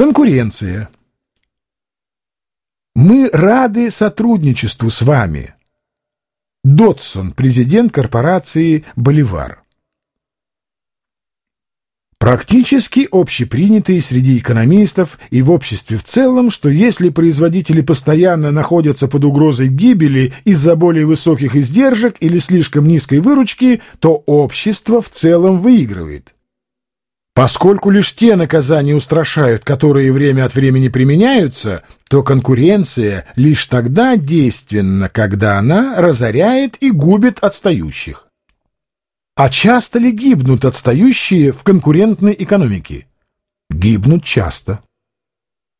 Конкуренция. Мы рады сотрудничеству с вами. Дотсон, президент корпорации «Боливар». Практически общепринятые среди экономистов и в обществе в целом, что если производители постоянно находятся под угрозой гибели из-за более высоких издержек или слишком низкой выручки, то общество в целом выигрывает. Поскольку лишь те наказания устрашают, которые время от времени применяются, то конкуренция лишь тогда действенна, когда она разоряет и губит отстающих. А часто ли гибнут отстающие в конкурентной экономике? Гибнут часто.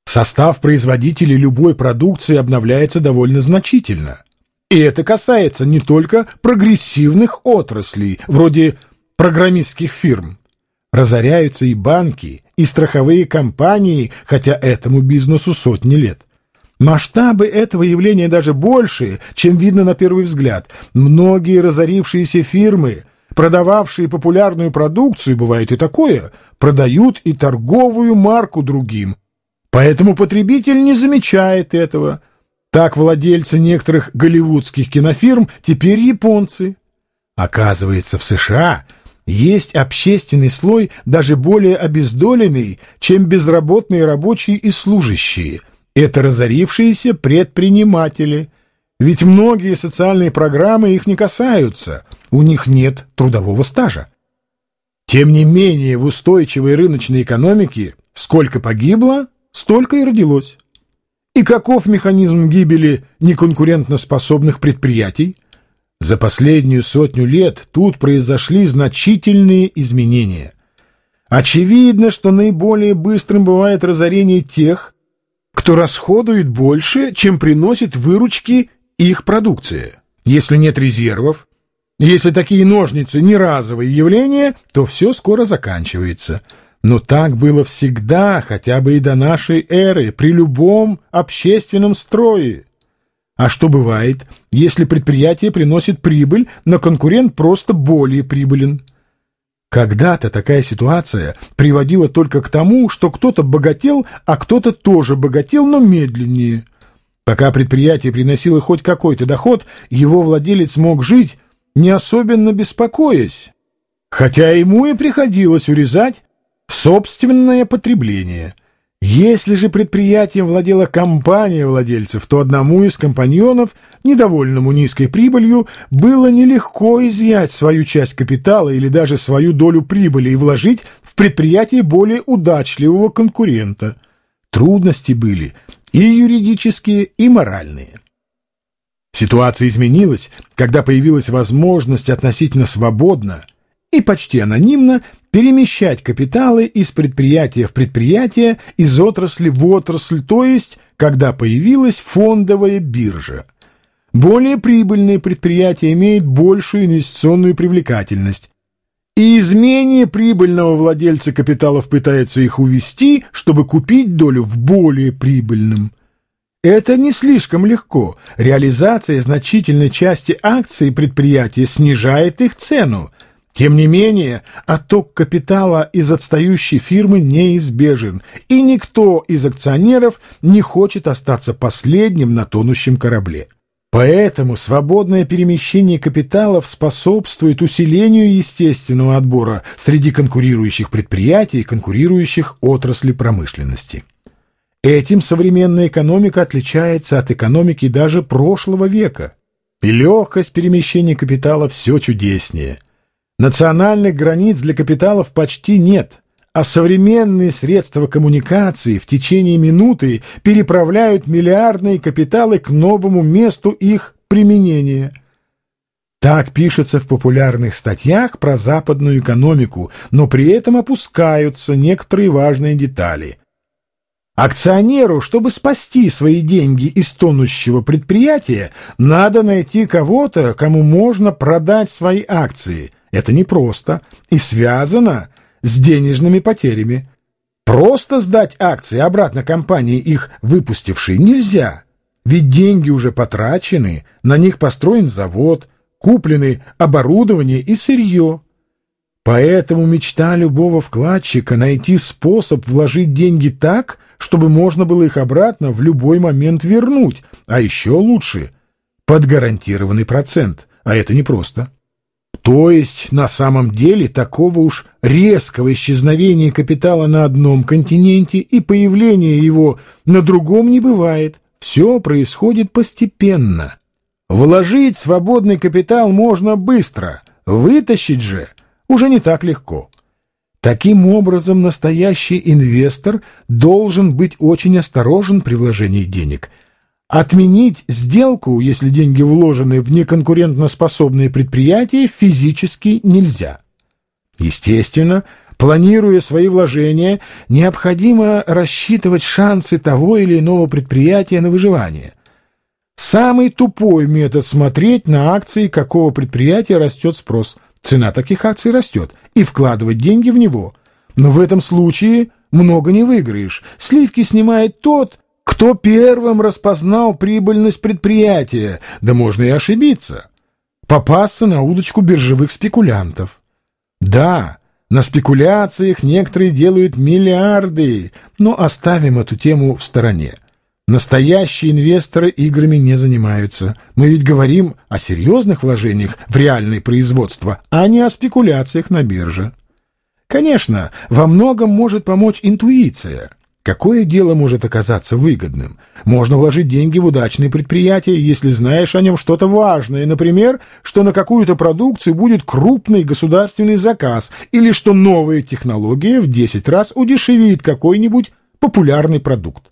Состав производителей любой продукции обновляется довольно значительно. И это касается не только прогрессивных отраслей, вроде программистских фирм, Разоряются и банки, и страховые компании, хотя этому бизнесу сотни лет. Масштабы этого явления даже больше, чем видно на первый взгляд. Многие разорившиеся фирмы, продававшие популярную продукцию, бывает и такое, продают и торговую марку другим. Поэтому потребитель не замечает этого. Так владельцы некоторых голливудских кинофирм теперь японцы. Оказывается, в США – есть общественный слой даже более обездоленный, чем безработные рабочие и служащие. Это разорившиеся предприниматели. Ведь многие социальные программы их не касаются, у них нет трудового стажа. Тем не менее, в устойчивой рыночной экономике сколько погибло, столько и родилось. И каков механизм гибели неконкурентоспособных предприятий? За последнюю сотню лет тут произошли значительные изменения. Очевидно, что наиболее быстрым бывает разорение тех, кто расходует больше, чем приносит выручки их продукция. Если нет резервов, если такие ножницы не разовые явления, то все скоро заканчивается. Но так было всегда, хотя бы и до нашей эры, при любом общественном строе. А что бывает, если предприятие приносит прибыль, но конкурент просто более прибылен? Когда-то такая ситуация приводила только к тому, что кто-то богател, а кто-то тоже богател, но медленнее. Пока предприятие приносило хоть какой-то доход, его владелец мог жить, не особенно беспокоясь, хотя ему и приходилось урезать собственное потребление – если же предприятием владела компания владельцев, то одному из компаньонов, недовольному низкой прибылью, было нелегко изъять свою часть капитала или даже свою долю прибыли и вложить в предприятие более удачливого конкурента. Трудности были и юридические, и моральные. Ситуация изменилась, когда появилась возможность относительно свободно и почти анонимно перемещать капиталы из предприятия в предприятие, из отрасли в отрасль, то есть, когда появилась фондовая биржа. Более прибыльные предприятия имеют большую инвестиционную привлекательность, и из менее прибыльного владельца капиталов пытаются их увести, чтобы купить долю в более прибыльном. Это не слишком легко. Реализация значительной части акций предприятия снижает их цену, тем не менее, отток капитала из отстающей фирмы неизбежен, и никто из акционеров не хочет остаться последним на тонущем корабле. Поэтому свободное перемещение капиталов способствует усилению естественного отбора среди конкурирующих предприятий и конкурирующих отраслей промышленности. Этим современная экономика отличается от экономики даже прошлого века. И легкость перемещения капитала все чудеснее – Национальных границ для капиталов почти нет, а современные средства коммуникации в течение минуты переправляют миллиардные капиталы к новому месту их применения. Так пишется в популярных статьях про западную экономику, но при этом опускаются некоторые важные детали. Акционеру, чтобы спасти свои деньги из тонущего предприятия, надо найти кого-то, кому можно продать свои акции – это непросто и связано с денежными потерями. Просто сдать акции обратно компании, их выпустившей, нельзя. Ведь деньги уже потрачены, на них построен завод, куплены оборудование и сырье. Поэтому мечта любого вкладчика найти способ вложить деньги так, чтобы можно было их обратно в любой момент вернуть, а еще лучше — под гарантированный процент, а это непросто. То есть на самом деле такого уж резкого исчезновения капитала на одном континенте и появления его на другом не бывает. Все происходит постепенно. Вложить свободный капитал можно быстро, вытащить же уже не так легко. Таким образом, настоящий инвестор должен быть очень осторожен при вложении денег. Отменить сделку, если деньги вложены в неконкурентноспособные предприятия, физически нельзя. Естественно, планируя свои вложения, необходимо рассчитывать шансы того или иного предприятия на выживание. Самый тупой метод смотреть на акции какого предприятия растет спрос. Цена таких акций растет, и вкладывать деньги в него. Но в этом случае много не выиграешь. Сливки снимает тот, кто первым распознал прибыльность предприятия, да можно и ошибиться. Попасться на удочку биржевых спекулянтов. Да, на спекуляциях некоторые делают миллиарды, но оставим эту тему в стороне. Настоящие инвесторы играми не занимаются. Мы ведь говорим о серьезных вложениях в реальное производство, а не о спекуляциях на бирже. Конечно, во многом может помочь интуиция. Какое дело может оказаться выгодным? Можно вложить деньги в удачное предприятие, если знаешь о нем что-то важное, например, что на какую-то продукцию будет крупный государственный заказ или что новая технология в 10 раз удешевит какой-нибудь популярный продукт.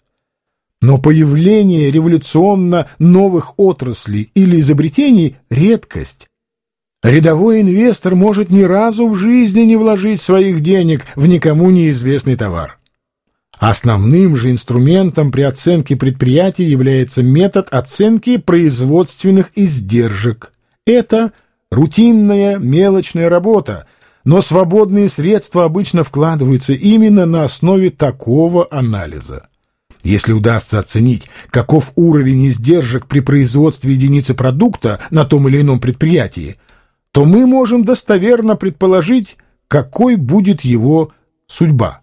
Но появление революционно новых отраслей или изобретений – редкость. Рядовой инвестор может ни разу в жизни не вложить своих денег в никому неизвестный товар. Основным же инструментом при оценке предприятий является метод оценки производственных издержек. Это рутинная мелочная работа, но свободные средства обычно вкладываются именно на основе такого анализа. Если удастся оценить, каков уровень издержек при производстве единицы продукта на том или ином предприятии, то мы можем достоверно предположить, какой будет его судьба.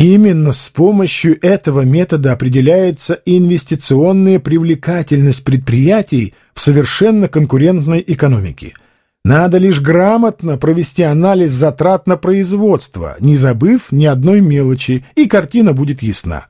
Именно с помощью этого метода определяется инвестиционная привлекательность предприятий в совершенно конкурентной экономике. Надо лишь грамотно провести анализ затрат на производство, не забыв ни одной мелочи, и картина будет ясна.